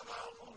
وَمَرَضٍ